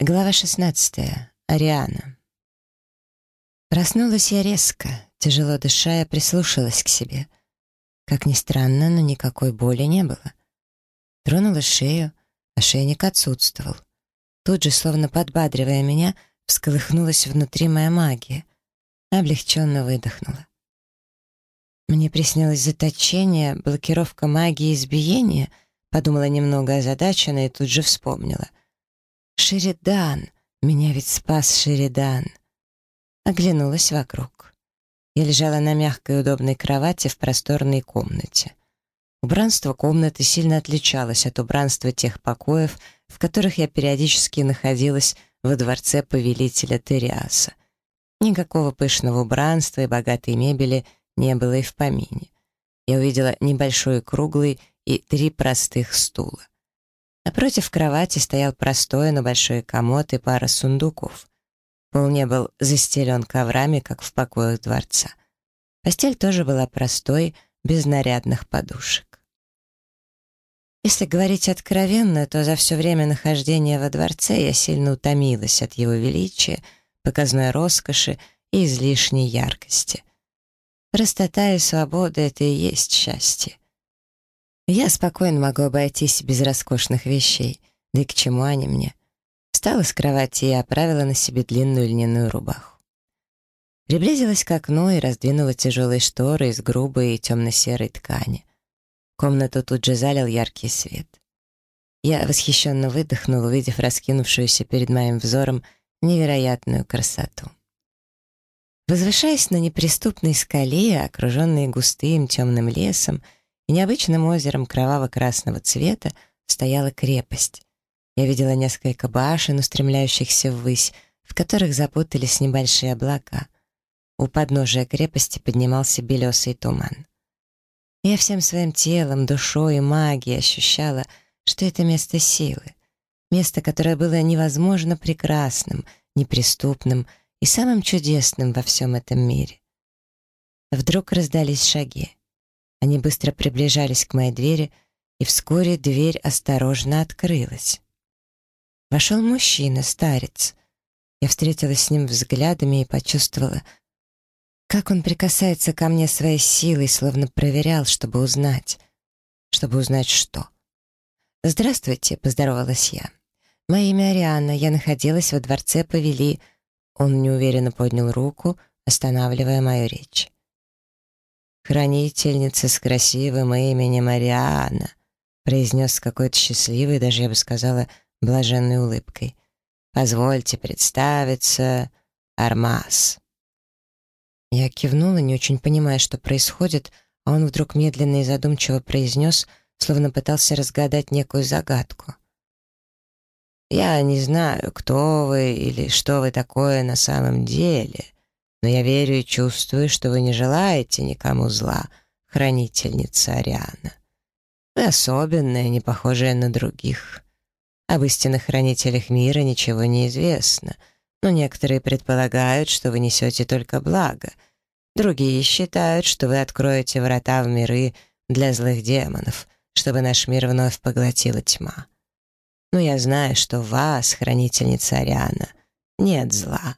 Глава 16. Ариана. Проснулась я резко, тяжело дыша, я прислушалась к себе. Как ни странно, но никакой боли не было. Тронула шею, ошейник отсутствовал. Тут же, словно подбадривая меня, всколыхнулась внутри моя магия. Облегченно выдохнула. Мне приснилось заточение, блокировка магии избиения, подумала немного о задаче, но и тут же вспомнила. Шеридан, меня ведь спас Шеридан. Оглянулась вокруг. Я лежала на мягкой удобной кровати в просторной комнате. Убранство комнаты сильно отличалось от убранства тех покоев, в которых я периодически находилась во дворце повелителя Териаса. Никакого пышного убранства и богатой мебели не было и в помине. Я увидела небольшой круглый и три простых стула. Напротив кровати стоял простой, но большой комод и пара сундуков. Пол не был застелен коврами, как в покоях дворца. Постель тоже была простой, без нарядных подушек. Если говорить откровенно, то за все время нахождения во дворце я сильно утомилась от его величия, показной роскоши и излишней яркости. Простота и свобода — это и есть счастье. Я спокойно могу обойтись без роскошных вещей, да и к чему они мне? Встала с кровати и оправила на себе длинную льняную рубаху. Приблизилась к окну и раздвинула тяжелые шторы из грубой и темно-серой ткани. Комнату тут же залил яркий свет. Я восхищенно выдохнул, увидев раскинувшуюся перед моим взором невероятную красоту. Возвышаясь на неприступной скале, окруженной густым темным лесом, и необычным озером кроваво-красного цвета стояла крепость. Я видела несколько башен, устремляющихся ввысь, в которых запутались небольшие облака. У подножия крепости поднимался белесый туман. Я всем своим телом, душой и магией ощущала, что это место силы. Место, которое было невозможно прекрасным, неприступным и самым чудесным во всем этом мире. Вдруг раздались шаги. Они быстро приближались к моей двери, и вскоре дверь осторожно открылась. Вошел мужчина, старец. Я встретилась с ним взглядами и почувствовала, как он прикасается ко мне своей силой, словно проверял, чтобы узнать. Чтобы узнать что. «Здравствуйте», — поздоровалась я. «Мое имя Ариана. Я находилась во дворце повели. Он неуверенно поднял руку, останавливая мою речь. Хранительница с красивым именем Ариана, произнес какой-то счастливый, даже я бы сказала, блаженной улыбкой. Позвольте представиться, Армаз. Я кивнула, не очень понимая, что происходит, а он вдруг медленно и задумчиво произнес, словно пытался разгадать некую загадку. «Я не знаю, кто вы или что вы такое на самом деле», но я верю и чувствую, что вы не желаете никому зла, хранительница Ариана. Вы особенная, не похожая на других. Об истинных хранителях мира ничего не известно, но некоторые предполагают, что вы несете только благо. Другие считают, что вы откроете врата в миры для злых демонов, чтобы наш мир вновь поглотила тьма. Но я знаю, что вас, хранительница Ариана, нет зла.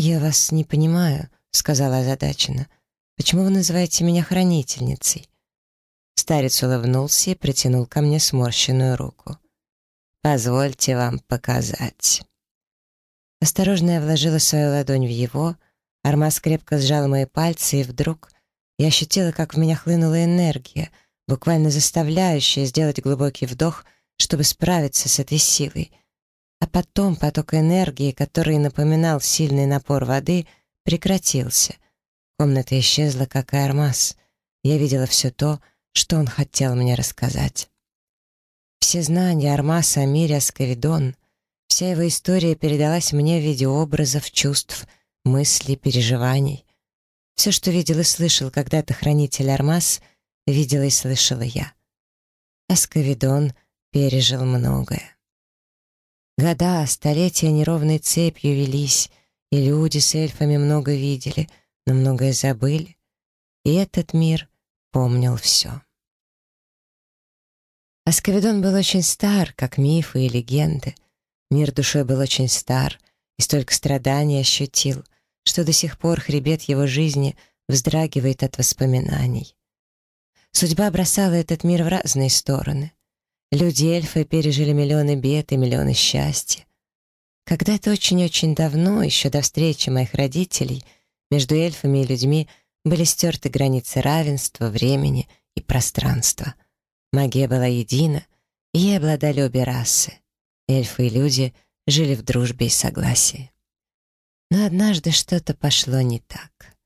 «Я вас не понимаю», — сказала озадаченно. «Почему вы называете меня хранительницей?» Старец улыбнулся и протянул ко мне сморщенную руку. «Позвольте вам показать». Осторожно я вложила свою ладонь в его, Армаз крепко сжал мои пальцы, и вдруг я ощутила, как в меня хлынула энергия, буквально заставляющая сделать глубокий вдох, чтобы справиться с этой силой — а потом поток энергии, который напоминал сильный напор воды, прекратился. Комната исчезла, как и армаз. Я видела все то, что он хотел мне рассказать. Все знания Армаса о мире Асковидон, вся его история передалась мне в виде образов, чувств, мыслей, переживаний. Все, что видел и слышал когда-то хранитель Армас, видела и слышала я. Асковидон пережил многое. Года, столетия неровной цепью велись, и люди с эльфами много видели, но многое забыли, и этот мир помнил все. Асковедон был очень стар, как мифы и легенды. Мир душой был очень стар и столько страданий ощутил, что до сих пор хребет его жизни вздрагивает от воспоминаний. Судьба бросала этот мир в разные стороны. Люди эльфы пережили миллионы бед и миллионы счастья. Когда-то очень-очень давно, еще до встречи моих родителей, между эльфами и людьми были стерты границы равенства, времени и пространства. Магия была едина, и ей обладали обе расы. Эльфы и люди жили в дружбе и согласии. Но однажды что-то пошло не так.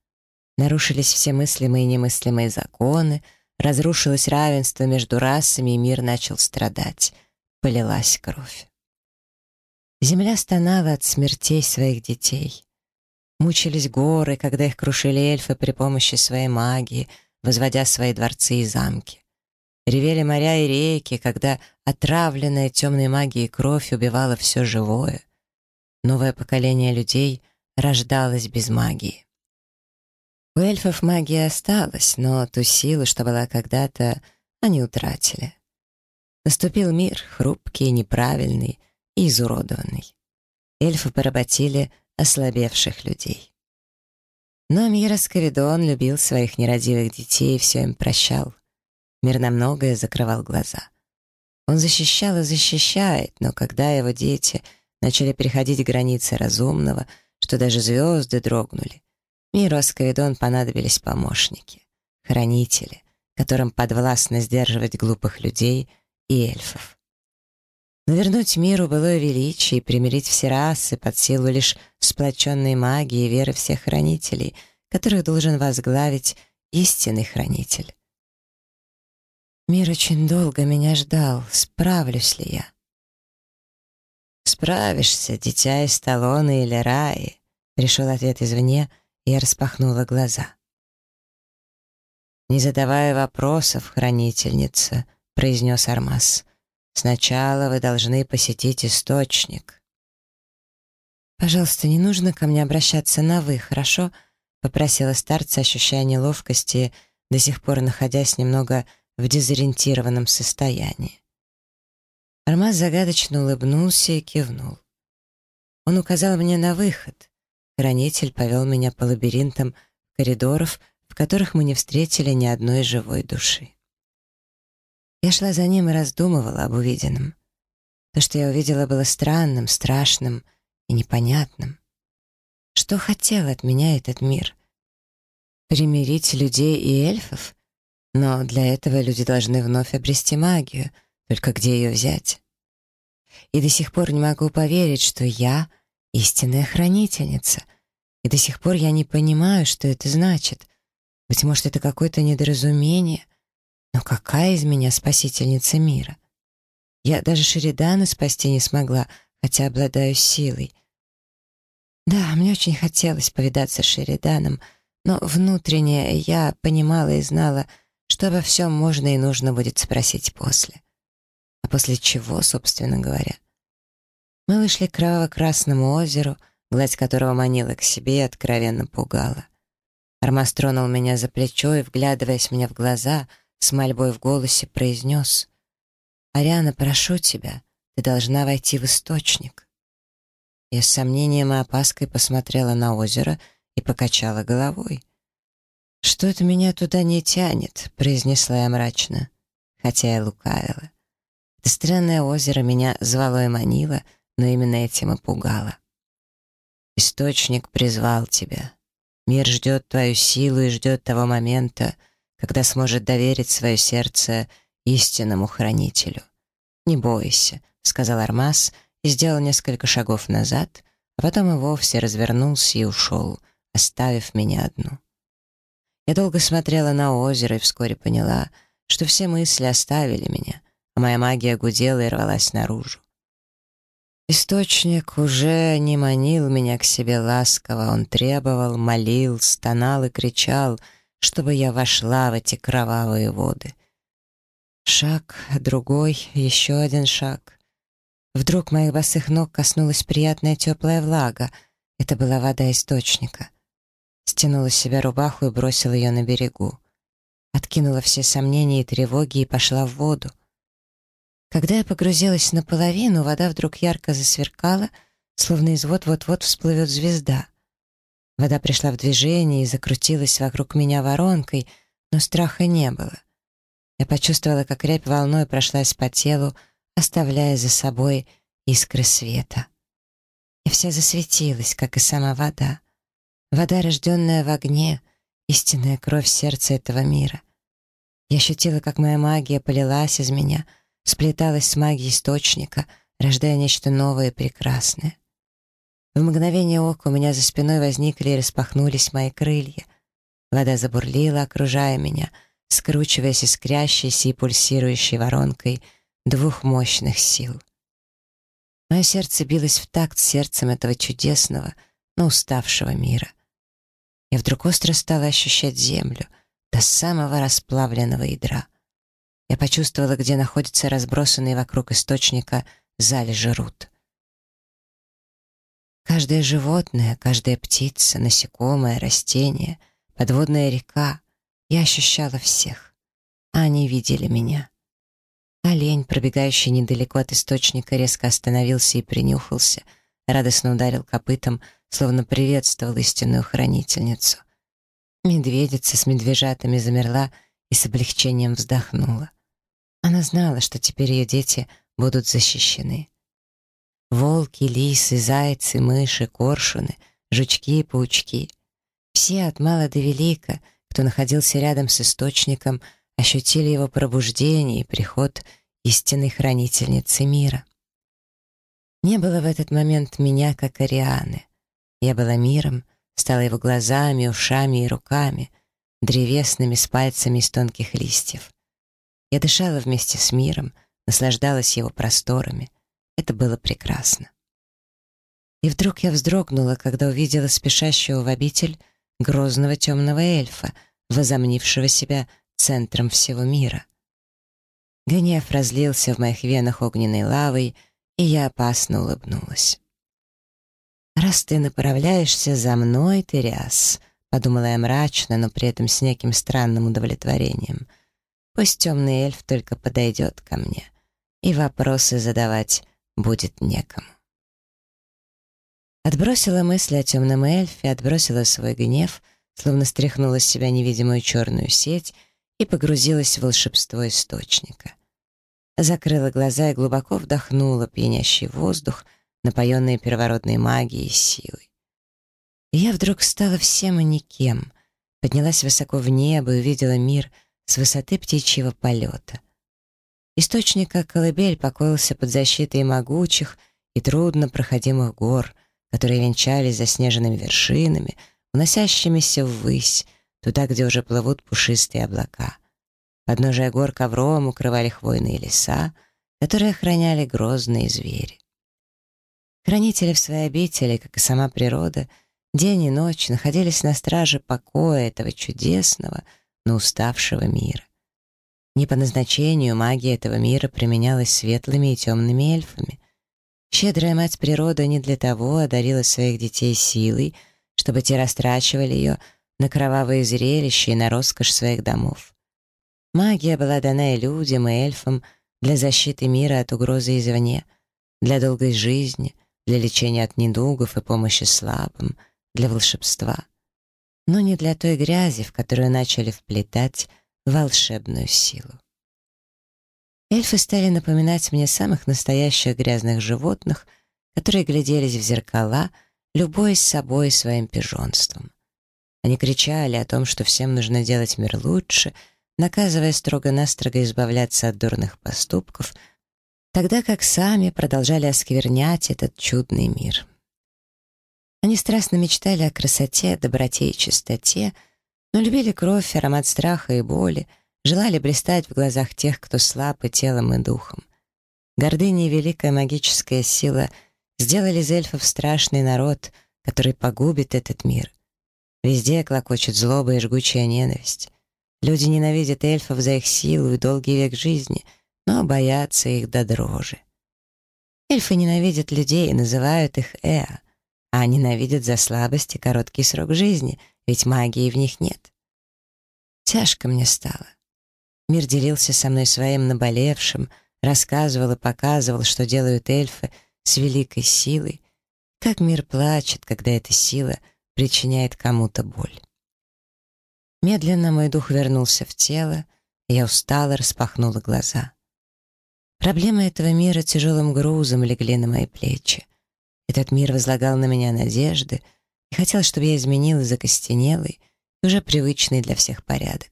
Нарушились все мыслимые и немыслимые законы — разрушилось равенство между расами и мир начал страдать. Полилась кровь. Земля стонала от смертей своих детей. Мучились горы, когда их крушили эльфы при помощи своей магии, возводя свои дворцы и замки. Ревели моря и реки, когда отравленная темной магией кровь убивала все живое. Новое поколение людей рождалось без магии. У эльфов магия осталась, но ту силу, что была когда-то, они утратили. Наступил мир, хрупкий, неправильный и изуродованный. Эльфы поработили ослабевших людей. Но Мирос Коридон любил своих нерадивых детей и все им прощал. Мир на многое закрывал глаза. Он защищал и защищает, но когда его дети начали переходить границы разумного, что даже звезды дрогнули — Мир Скоридон понадобились помощники, хранители, которым подвластно сдерживать глупых людей и эльфов. Но вернуть миру былое величие и примирить все расы под силу лишь сплоченной магии и веры всех хранителей, которых должен возглавить истинный хранитель. Мир очень долго меня ждал, справлюсь ли я? Справишься, дитя из Талона или Раи, пришел ответ извне — я распахнула глаза. «Не задавая вопросов, хранительница», — произнес Армаз, — «сначала вы должны посетить источник». «Пожалуйста, не нужно ко мне обращаться на «вы», хорошо?» — попросила старца, ощущая неловкости, до сих пор находясь немного в дезориентированном состоянии. Армаз загадочно улыбнулся и кивнул. Он указал мне на выход — хранитель повел меня по лабиринтам коридоров, в которых мы не встретили ни одной живой души. Я шла за ним и раздумывала об увиденном. То, что я увидела, было странным, страшным и непонятным. Что хотел от меня этот мир? Примирить людей и эльфов? Но для этого люди должны вновь обрести магию, только где ее взять? И до сих пор не могу поверить, что я — истинная хранительница. И до сих пор я не понимаю, что это значит. Быть может, это какое-то недоразумение. Но какая из меня спасительница мира? Я даже Шеридана спасти не смогла, хотя обладаю силой. Да, мне очень хотелось повидаться с Шериданом, но внутренне я понимала и знала, что обо всем можно и нужно будет спросить после. А после чего, собственно говоря? Мы вышли к кроваво-красному озеру, гладь которого манила к себе и откровенно пугала. Армаз тронул меня за плечо и, вглядываясь мне в глаза, с мольбой в голосе произнес «Ариана, прошу тебя, ты должна войти в источник». Я с сомнением и опаской посмотрела на озеро и покачала головой. Что это меня туда не тянет», — произнесла я мрачно, хотя я лукавила. Это странное озеро меня звало и манило — но именно этим и пугало. Источник призвал тебя. Мир ждет твою силу и ждет того момента, когда сможет доверить свое сердце истинному хранителю. «Не бойся», — сказал Армаз и сделал несколько шагов назад, а потом и вовсе развернулся и ушел, оставив меня одну. Я долго смотрела на озеро и вскоре поняла, что все мысли оставили меня, а моя магия гудела и рвалась наружу. Источник уже не манил меня к себе ласково, он требовал, молил, стонал и кричал, чтобы я вошла в эти кровавые воды. Шаг, другой, еще один шаг. Вдруг моих босых ног коснулась приятная теплая влага. Это была вода источника. Стянула с себя рубаху и бросила ее на берегу. Откинула все сомнения и тревоги и пошла в воду. Когда я погрузилась наполовину, вода вдруг ярко засверкала, словно из вод вот-вот всплывет звезда. Вода пришла в движение и закрутилась вокруг меня воронкой, но страха не было. Я почувствовала, как рябь волной прошлась по телу, оставляя за собой искры света. И вся засветилась, как и сама вода. Вода, рожденная в огне, истинная кровь сердца этого мира. Я ощутила, как моя магия полилась из меня — сплеталась с магией источника, рождая нечто новое и прекрасное. В мгновение ока у меня за спиной возникли и распахнулись мои крылья. Вода забурлила, окружая меня, скручиваясь искрящейся и пульсирующей воронкой двух мощных сил. Мое сердце билось в такт с сердцем этого чудесного, но уставшего мира. Я вдруг остро стала ощущать землю до самого расплавленного ядра. Я почувствовала, где находятся разбросанные вокруг источника залежи руд. Каждое животное, каждая птица, насекомое, растение, подводная река — я ощущала всех. а Они видели меня. Олень, пробегающий недалеко от источника, резко остановился и принюхался, радостно ударил копытом, словно приветствовал истинную хранительницу. Медведица с медвежатами замерла и с облегчением вздохнула. Она знала, что теперь ее дети будут защищены. Волки, лисы, зайцы, мыши, коршуны, жучки и паучки. Все от мала до велика, кто находился рядом с источником, ощутили его пробуждение и приход истинной хранительницы мира. Не было в этот момент меня, как Арианы. Я была миром, стала его глазами, ушами и руками, древесными с пальцами из тонких листьев. Я дышала вместе с миром, наслаждалась его просторами. Это было прекрасно. И вдруг я вздрогнула, когда увидела спешащего в обитель грозного темного эльфа, возомнившего себя центром всего мира. Гнев разлился в моих венах огненной лавой, и я опасно улыбнулась. «Раз ты направляешься за мной, Териас», — подумала я мрачно, но при этом с неким странным удовлетворением — Пусть темный эльф только подойдет ко мне, и вопросы задавать будет некому. Отбросила мысль о темном эльфе, отбросила свой гнев, словно стряхнула с себя невидимую черную сеть и погрузилась в волшебство источника. Закрыла глаза и глубоко вдохнула пьянящий воздух, напоенный первородной магией и силой. И я вдруг стала всем и никем, поднялась высоко в небо и увидела мир — с высоты птичьего полета. Источника колыбель покоился под защитой могучих и трудно проходимых гор, которые венчались заснеженными вершинами, уносящимися ввысь, туда, где уже плывут пушистые облака. Подножия гор ковром укрывали хвойные леса, которые охраняли грозные звери. Хранители в своей обители, как и сама природа, день и ночь находились на страже покоя этого чудесного — но уставшего мира. Не по назначению магия этого мира применялась светлыми и темными эльфами. Щедрая мать природа не для того одарила своих детей силой, чтобы те растрачивали ее на кровавые зрелища и на роскошь своих домов. Магия была дана и людям, и эльфам для защиты мира от угрозы извне, для долгой жизни, для лечения от недугов и помощи слабым, для волшебства — но не для той грязи, в которую начали вплетать волшебную силу. Эльфы стали напоминать мне самых настоящих грязных животных, которые гляделись в зеркала, любой с собой и своим пижонством. Они кричали о том, что всем нужно делать мир лучше, наказывая строго-настрого избавляться от дурных поступков, тогда как сами продолжали осквернять этот чудный мир. Они страстно мечтали о красоте, доброте и чистоте, но любили кровь, аромат страха и боли, желали блистать в глазах тех, кто слаб и телом, и духом. Гордыня и великая магическая сила сделали из эльфов страшный народ, который погубит этот мир. Везде клокочет злоба и жгучая ненависть. Люди ненавидят эльфов за их силу и долгий век жизни, но боятся их до дрожи. Эльфы ненавидят людей и называют их Эа — а ненавидят за слабость и короткий срок жизни, ведь магии в них нет. Тяжко мне стало. Мир делился со мной своим наболевшим, рассказывал и показывал, что делают эльфы с великой силой, как мир плачет, когда эта сила причиняет кому-то боль. Медленно мой дух вернулся в тело, и я устала, распахнула глаза. Проблемы этого мира тяжелым грузом легли на мои плечи. Этот мир возлагал на меня надежды и хотел, чтобы я изменил закостенелый, уже привычный для всех порядок.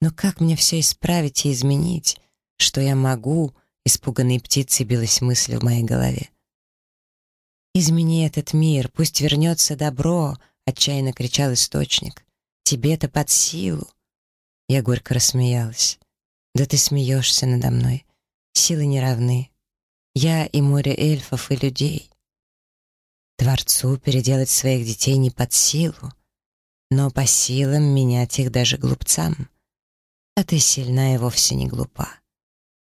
Но как мне все исправить и изменить? Что я могу? Испуганной птицей билась мысль в моей голове. «Измени этот мир, пусть вернется добро!» — отчаянно кричал источник. «Тебе это под силу!» Я горько рассмеялась. «Да ты смеешься надо мной. Силы не равны. Я и море эльфов и людей. Творцу переделать своих детей не под силу, но по силам менять их даже глупцам. А ты сильна и вовсе не глупа.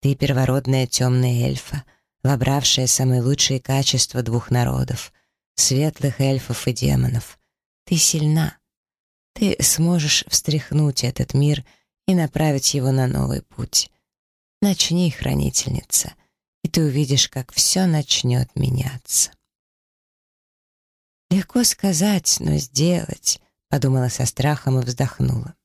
Ты первородная темная эльфа, вобравшая самые лучшие качества двух народов, светлых эльфов и демонов. Ты сильна. Ты сможешь встряхнуть этот мир и направить его на новый путь. Начни, хранительница, и ты увидишь, как все начнет меняться. Легко сказать, но сделать, подумала со страхом и вздохнула.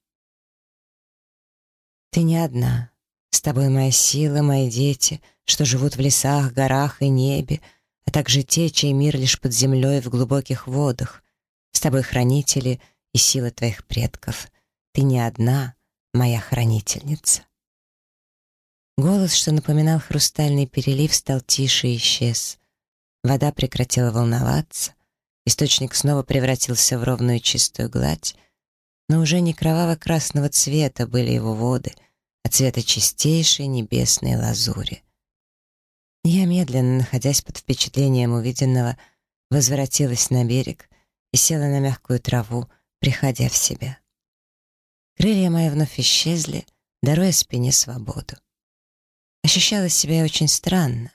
Ты не одна. С тобой моя сила, мои дети, что живут в лесах, горах и небе, а также те, чей мир лишь под землей в глубоких водах. С тобой хранители и сила твоих предков. Ты не одна, моя хранительница. Голос, что напоминал хрустальный перелив, стал тише и исчез. Вода прекратила волноваться. Источник снова превратился в ровную чистую гладь, но уже не кроваво-красного цвета были его воды, а цвета чистейшей небесной лазури. Я, медленно, находясь под впечатлением увиденного, возвратилась на берег и села на мягкую траву, приходя в себя. Крылья мои вновь исчезли, даруя спине свободу. Ощущала себя очень странно.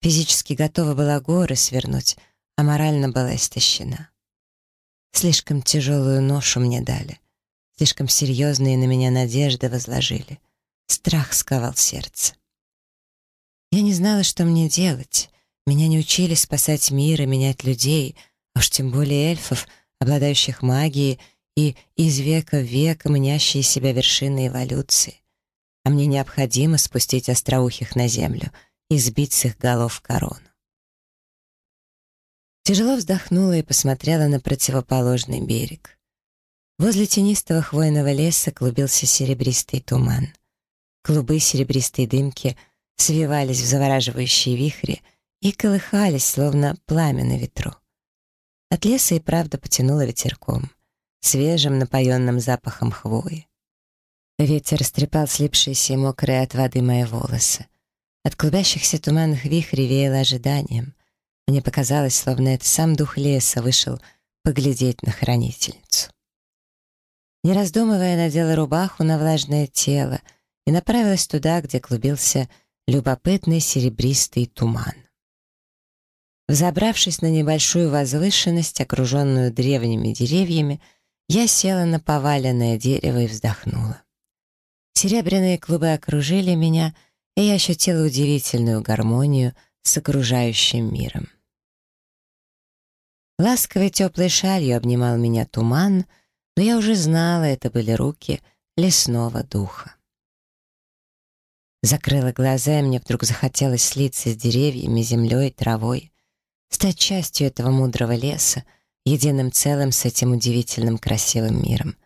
Физически готова была горы свернуть — а морально была истощена. Слишком тяжелую ношу мне дали, слишком серьезные на меня надежды возложили. Страх сковал сердце. Я не знала, что мне делать. Меня не учили спасать мир и менять людей, а уж тем более эльфов, обладающих магией и из века в век мнящие себя вершины эволюции. А мне необходимо спустить остроухих на землю и сбить с их голов корон. Тяжело вздохнула и посмотрела на противоположный берег. Возле тенистого хвойного леса клубился серебристый туман. Клубы серебристой дымки свивались в завораживающие вихри и колыхались, словно пламя на ветру. От леса и правда потянуло ветерком, свежим напоенным запахом хвои. Ветер стрепал слипшиеся и мокрые от воды мои волосы. От клубящихся туманных вихрей веяло ожиданием. Мне показалось, словно это сам дух леса вышел поглядеть на хранительницу. Не раздумывая, надела рубаху на влажное тело и направилась туда, где клубился любопытный серебристый туман. Взобравшись на небольшую возвышенность, окруженную древними деревьями, я села на поваленное дерево и вздохнула. Серебряные клубы окружили меня, и я ощутила удивительную гармонию с окружающим миром. Ласковый теплые шалью обнимал меня туман, но я уже знала, это были руки лесного духа. Закрыла глаза, и мне вдруг захотелось слиться с деревьями, землей, травой, стать частью этого мудрого леса, единым целым с этим удивительным красивым миром.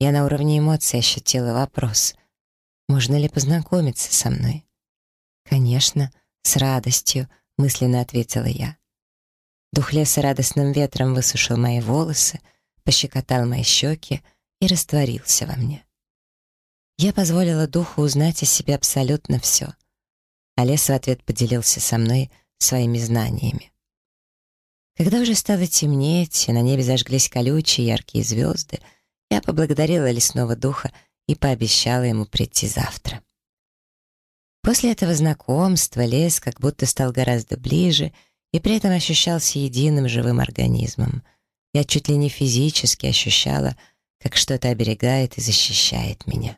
Я на уровне эмоций ощутила вопрос, можно ли познакомиться со мной? «Конечно, с радостью», — мысленно ответила я. Духлеса радостным ветром высушил мои волосы, пощекотал мои щеки и растворился во мне. Я позволила духу узнать о себе абсолютно все. а лес в ответ поделился со мной своими знаниями. Когда уже стало темнеть, и на небе зажглись колючие яркие звезды, я поблагодарила лесного духа и пообещала ему прийти завтра. После этого знакомства лес как будто стал гораздо ближе — и при этом ощущался единым живым организмом. Я чуть ли не физически ощущала, как что-то оберегает и защищает меня.